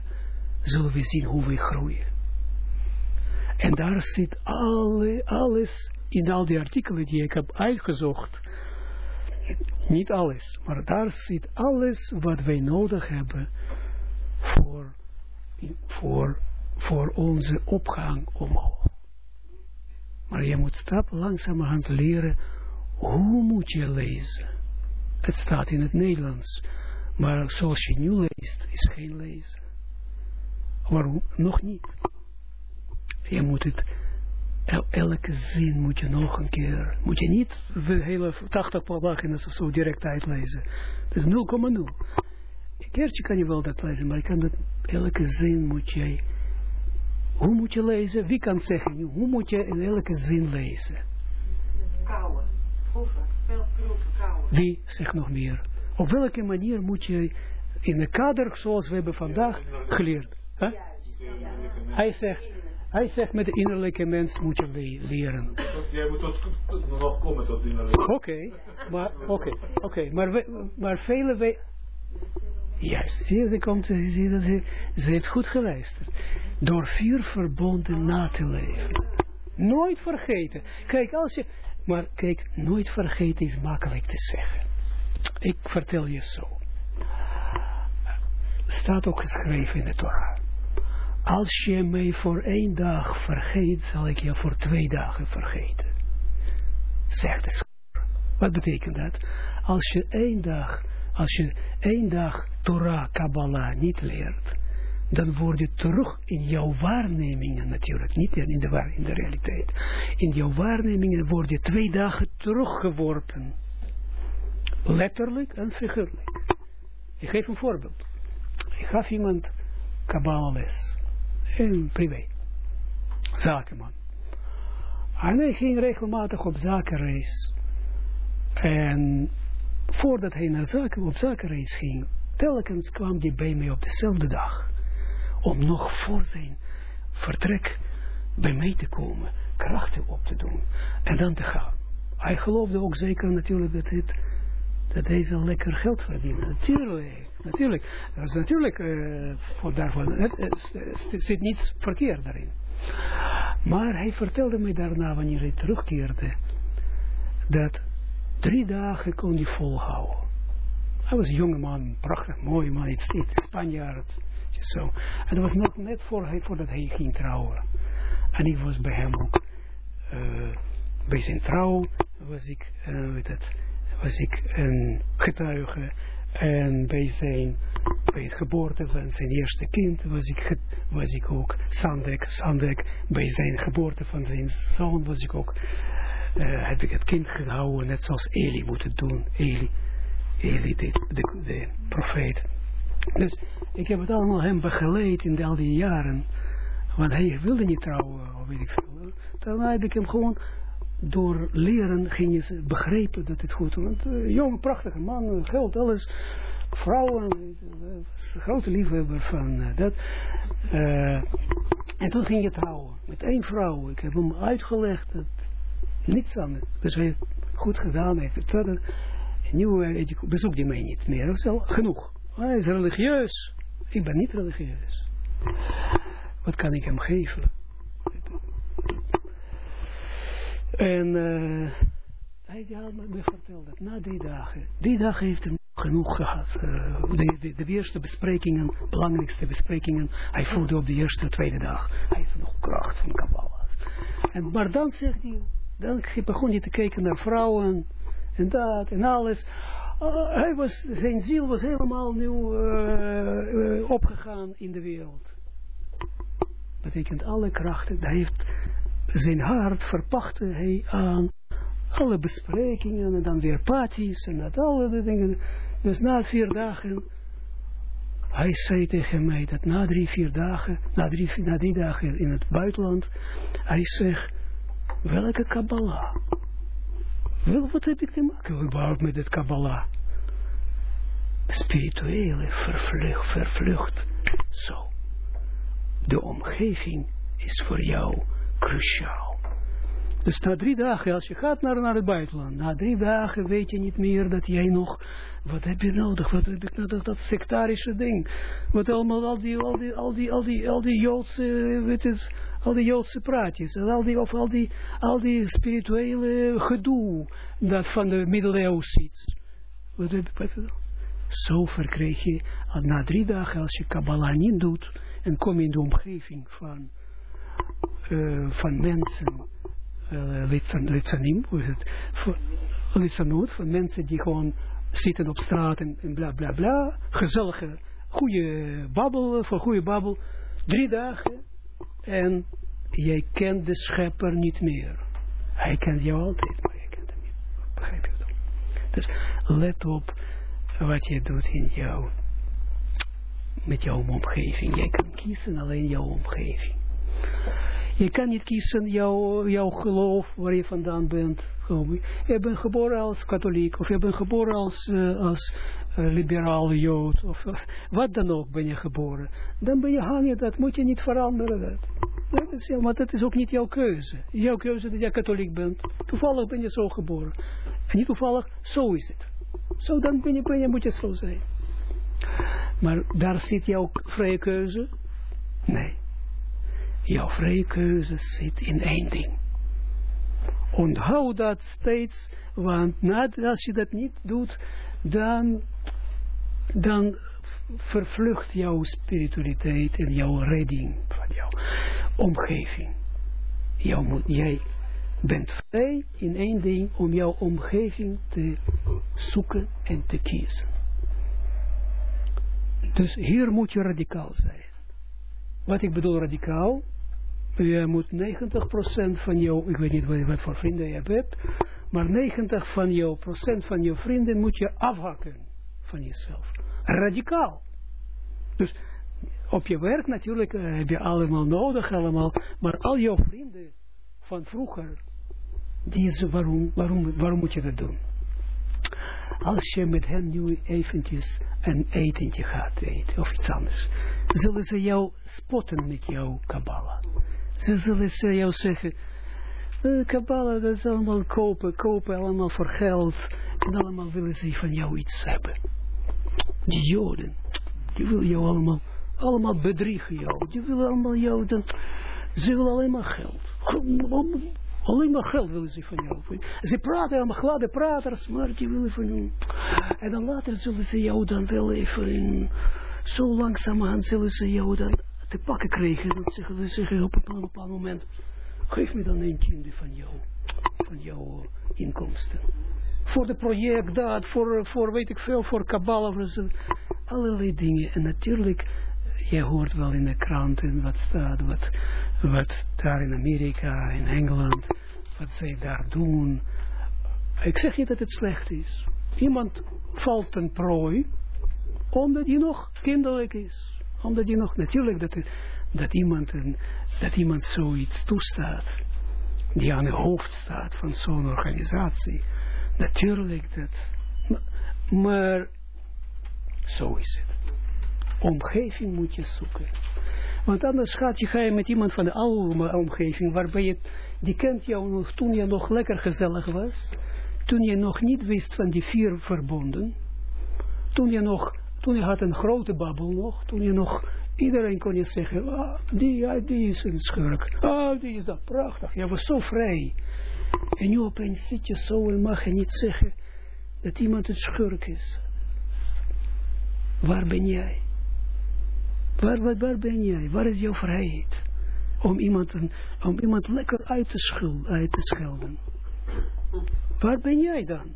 A: zullen we zien hoe we groeien. En daar zit alle, alles in al die artikelen die ik heb uitgezocht. Niet alles, maar daar zit alles wat wij nodig hebben voor, voor, voor onze opgang omhoog. Maar je moet stap langzamerhand leren, hoe moet je lezen? Het staat in het Nederlands, maar zoals je nu leest, is geen lezen. Waarom? Nog niet. Je moet het, elke zin moet je nog een keer, moet je niet de hele 80 pagina's of zo direct uitlezen. Het is 0,0. Een keertje kan je wel dat lezen, maar je kan dat, elke zin moet je, hoe moet je lezen? Wie kan zeggen, hoe moet je in elke zin lezen?
C: Kouwen, proeven.
A: Wie zegt nog meer? Op welke manier moet je in een kader zoals we hebben vandaag geleerd? Huh? Hij zegt, hij zegt met de innerlijke mens moet je le leren.
D: Jij moet nog komen tot innerlijke.
A: Oké, maar, oké, oké, maar, we, maar vele we... Juist, zie je, ze, komt, zie je, ze, ze heeft goed geluisterd. Door vier verbonden na te leven. Nooit vergeten. Kijk, als je... Maar kijk, nooit vergeten is makkelijk te zeggen. Ik vertel je zo. Staat ook geschreven in de Torah. Als je mij voor één dag vergeet, zal ik je voor twee dagen vergeten. Zegt de schor. Wat betekent dat? Als je één dag, als je één dag Torah, Kabbalah niet leert, dan word je terug in jouw waarnemingen natuurlijk, niet in de, in de realiteit. In jouw waarnemingen word je twee dagen teruggeworpen. Letterlijk en figuurlijk. Ik geef een voorbeeld. Ik gaf iemand Kabbalah les in privé. Zakenman. En hij ging regelmatig op zakenreis. En voordat hij naar op zakenreis ging, telkens kwam hij bij mij op dezelfde dag. Om nog voor zijn vertrek bij mij te komen, krachten op te doen en dan te gaan. Hij geloofde ook zeker natuurlijk dat, het, dat hij lekker geld verdienen. Natuurlijk. Natuurlijk, dat is natuurlijk uh, voor daarvan, er zit niets verkeerd daarin. Maar hij vertelde mij daarna, wanneer hij terugkeerde, dat drie dagen kon hij volhouden. Hij was een jonge man, prachtig, mooi man, iets Spanjaard, zo. En dat was nog net voor hij, voordat hij ging trouwen. En ik was bij hem ook, uh, bij zijn trouw was ik, uh, weet het, was ik een getuige en bij zijn, bij het geboorte van zijn eerste kind was ik, was ik ook Sandek, Sandek. Bij zijn geboorte van zijn zoon was ik ook, uh, heb ik het kind gehouden, net zoals Eli moeten doen. Eli, Eli de, de, de profeet. Dus ik heb het allemaal hem begeleid in al die jaren. Want hij wilde niet trouwen, of weet ik veel. Daarna heb ik hem gewoon door leren gingen ze begrepen dat het goed was. Want uh, jong, prachtige man, geld, alles. Vrouwen, uh, grote liefhebber van dat. en toen ging je trouwen met één vrouw. Ik heb hem uitgelegd dat niets aan. Dus hij goed gedaan heeft het verder. En nu bezoekt hij mij niet meer. Is al genoeg. Hij is religieus. Ik ben niet religieus. Wat kan ik hem geven? En uh, hij had me verteld dat na die dagen, die dagen heeft hij genoeg gehad. De, de, de, eerste besprekingen, belangrijkste besprekingen, hij voelde op de eerste, tweede dag. Hij heeft nog kracht van Kabbalah. En, maar dan zegt hij, dan begon hij te kijken naar vrouwen en dat en alles. Uh, hij was, zijn ziel was helemaal nu uh, opgegaan in de wereld. Betekent alle krachten, hij heeft zijn hart verpachtte hij aan alle besprekingen en dan weer parties en dat alle dingen. Dus na vier dagen Hij zei tegen mij dat na drie, vier dagen, na drie, na drie dagen in het buitenland, hij zegt, welke Kabbalah? Wel, wat heb ik te maken überhaupt met het Kabbalah? Spirituele vervlucht, vervlucht. Zo. De omgeving is voor jou cruciaal. Dus na drie dagen, als je gaat naar, naar het buitenland, na drie dagen weet je niet meer dat jij nog, wat heb je nodig, wat heb ik nodig, dat sectarische ding, wat allemaal, al die, al die, al die, al die, al die Joodse, weet al die Joodse praatjes, al die, al die, al die spirituele gedoe, dat van de middeleeuwen ziet. Wat heb je, zo verkreeg je, na drie dagen, als je Kabbalah niet doet, en kom in de omgeving van, uh, van mensen, uh, litsanim, litsanot, van mensen die gewoon zitten op straat en, en bla bla bla, gezellige, goede babbel, voor goede babbel, drie dagen, en jij kent de schepper niet meer. Hij kent jou altijd, maar jij kent hem niet. Begrijp je dat? Dus let op wat je doet in jou, met jouw omgeving. Jij kan kiezen alleen jouw omgeving. Je kan niet kiezen jouw, jouw geloof, waar je vandaan bent. Je bent geboren als katholiek, of je bent geboren als, uh, als uh, liberaal jood, of uh, wat dan ook ben je geboren. Dan ben je hangen, dat moet je niet veranderen. Dat. Dat is, maar dat is ook niet jouw keuze. Jouw keuze dat je katholiek bent. Toevallig ben je zo geboren. En niet toevallig, zo is het. Zo dan ben je, ben je, moet je zo zijn. Maar daar zit jouw vrije keuze? Nee. Jouw vrije keuze zit in één ding. Onthoud dat steeds, want als je dat niet doet, dan, dan vervlucht jouw spiritualiteit en jouw redding van jouw omgeving. Jij bent vrij in één ding om jouw omgeving te zoeken en te kiezen. Dus hier moet je radicaal zijn. Wat ik bedoel radicaal, je moet 90% van jou, ik weet niet wat voor vrienden je hebt, maar 90% van jouw procent van je vrienden moet je afhakken van jezelf. Radicaal. Dus op je werk natuurlijk uh, heb je allemaal nodig, allemaal, maar al jouw vrienden van vroeger, die is, waarom, waarom, waarom moet je dat doen? Als je met hen nu eventjes een etentje gaat eten, of iets anders, zullen ze jou spotten met jouw Kabbalah. Ze zullen ze jou zeggen, uh, Kabbalah, dat is allemaal kopen, kopen allemaal voor geld, en allemaal willen ze van jou iets hebben. Die Joden, die willen jou allemaal, allemaal bedriegen jou, die willen allemaal jou, dan, ze willen alleen maar geld. Alleen maar geld willen ze van jou. Ze praten allemaal gladde praters, maar die willen van jou. En dan later zullen ze jou dan wel even, zo langzamerhand zullen ze jou dan te pakken krijgen. Dan zeggen ze zeggen op een bepaald moment, geef me dan een tiende van jou, van jouw inkomsten. Voor de project dat, voor, voor weet ik veel, voor Kabbalah, voor allerlei dingen. En natuurlijk, je hoort wel in de kranten wat staat, wat, wat daar in Amerika, in Engeland, wat zij daar doen. Ik zeg niet dat het slecht is. Iemand valt een prooi, omdat hij nog kinderlijk is. Omdat hij nog, natuurlijk dat, dat, iemand, dat iemand zoiets toestaat, die aan het hoofd staat van zo'n organisatie. Natuurlijk dat. Maar, maar zo is het. Omgeving moet je zoeken. Want anders gaat je, ga je met iemand van de oude omgeving, waarbij je, die kent jou nog toen je nog lekker gezellig was, toen je nog niet wist van die vier verbonden, toen je nog, toen je had een grote babbel nog, toen je nog, iedereen kon je zeggen, ah, die, ja, die is een schurk, ah, die is dat prachtig, je was zo vrij. En nu opeens zit je zo en mag je niet zeggen dat iemand een schurk is. Waar ben jij? Waar, waar, waar ben jij? Waar is jouw vrijheid? Om iemand, om iemand lekker uit te, schul, uit te schelden. Waar ben jij dan?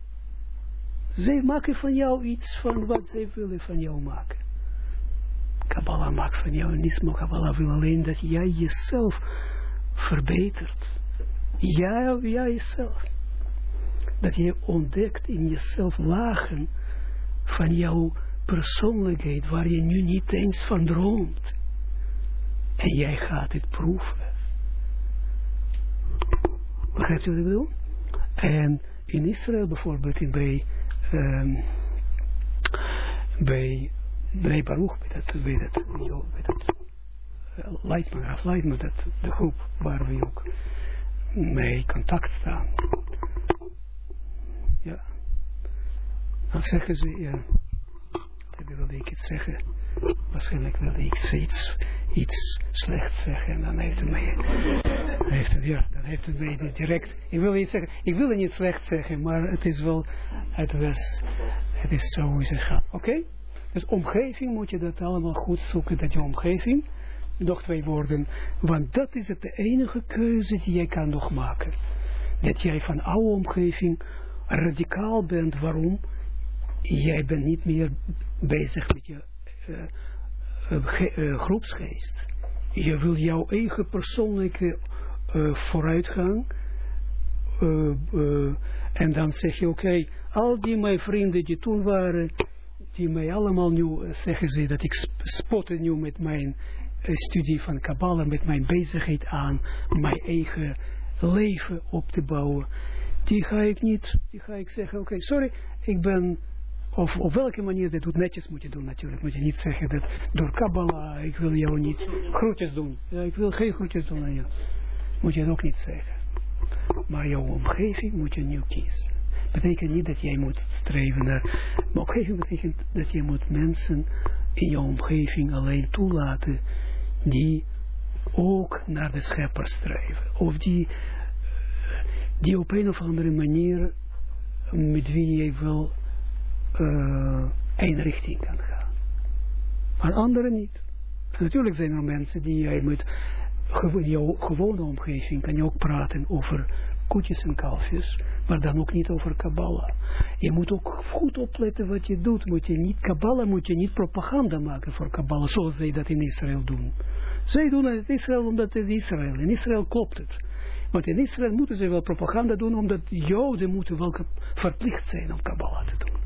A: Zij maken van jou iets van wat zij willen van jou maken. Kabbalah maakt van jou niets, maar Kabbalah wil alleen dat jij jezelf verbetert. Jij, jij jezelf. Dat je ontdekt in jezelf lagen van jouw persoonlijkheid waar je nu niet eens van droomt. En jij gaat het proeven. Begrijpt u wat bedoel? En in Israël bijvoorbeeld, in bij, um, bij, bij Baruch, bij dat, bij dat, bij dat Leidman, Raf Leidman, dat, de groep waar we ook mee contact staan. Ja. Dan zeggen ze, ja, dan wilde ik iets zeggen. Waarschijnlijk wilde ik iets, iets slechts zeggen. En dan heeft het mij, heeft het, ja, dan heeft het mij direct, ik wil niet zeggen, ik wil niet slecht zeggen, maar het is wel, het was, het is zo hoe ze gaat. Oké? Dus omgeving moet je dat allemaal goed zoeken, dat je omgeving, nog twee woorden, want dat is het de enige keuze die jij kan nog maken. Dat jij van oude omgeving radicaal bent, waarom? Jij bent niet meer bezig met je uh, uh, groepsgeest. Je wil jouw eigen persoonlijke vooruitgang. en dan zeg je, oké, al die mijn vrienden die toen waren, die mij allemaal nu, zeggen ze dat ik spotte nu met mijn studie van Kabbalah, met mijn bezigheid aan mijn eigen leven op te bouwen. Die ga ik niet, die ga ik zeggen, oké, sorry, ik ben of op welke manier dat doet, netjes moet je doen natuurlijk. Moet je niet zeggen dat door Kabbalah, ik wil jou niet groetjes doen. Ja, ik wil geen groetjes doen aan jou. Moet je het ook niet zeggen. Maar jouw omgeving moet je nu kiezen. Betekent niet dat jij moet streven naar... Maar omgeving betekent dat je moet mensen in jouw omgeving alleen toelaten die ook naar de schepper streven. Of die, die op een of andere manier met wie je wil uh, richting kan gaan. Maar anderen niet. Natuurlijk zijn er mensen die jij met jouw gewone omgeving kan je ook praten over koetjes en kalfjes, maar dan ook niet over Kabbalah. Je moet ook goed opletten wat je doet. Moet je niet, Kabbalah moet je niet propaganda maken voor Kabbalah, zoals zij dat in Israël doen. Zij doen het in Israël omdat het Israël. In Israël klopt het. Want in Israël moeten ze wel propaganda doen, omdat Joden moeten wel verplicht zijn om Kabbalah te doen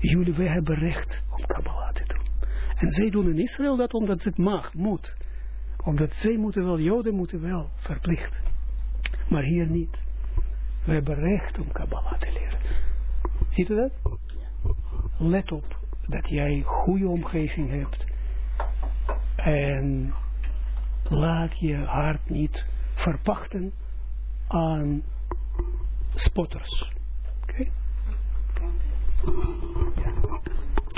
A: jullie, wij hebben recht om Kabbalah te doen. En zij doen in Israël dat omdat het mag, moet. Omdat zij moeten wel, Joden moeten wel, verplicht. Maar hier niet. We hebben recht om Kabbalah te leren. Ziet u dat? Let op dat jij goede omgeving hebt. En laat je hart niet verpachten aan spotters. Dank.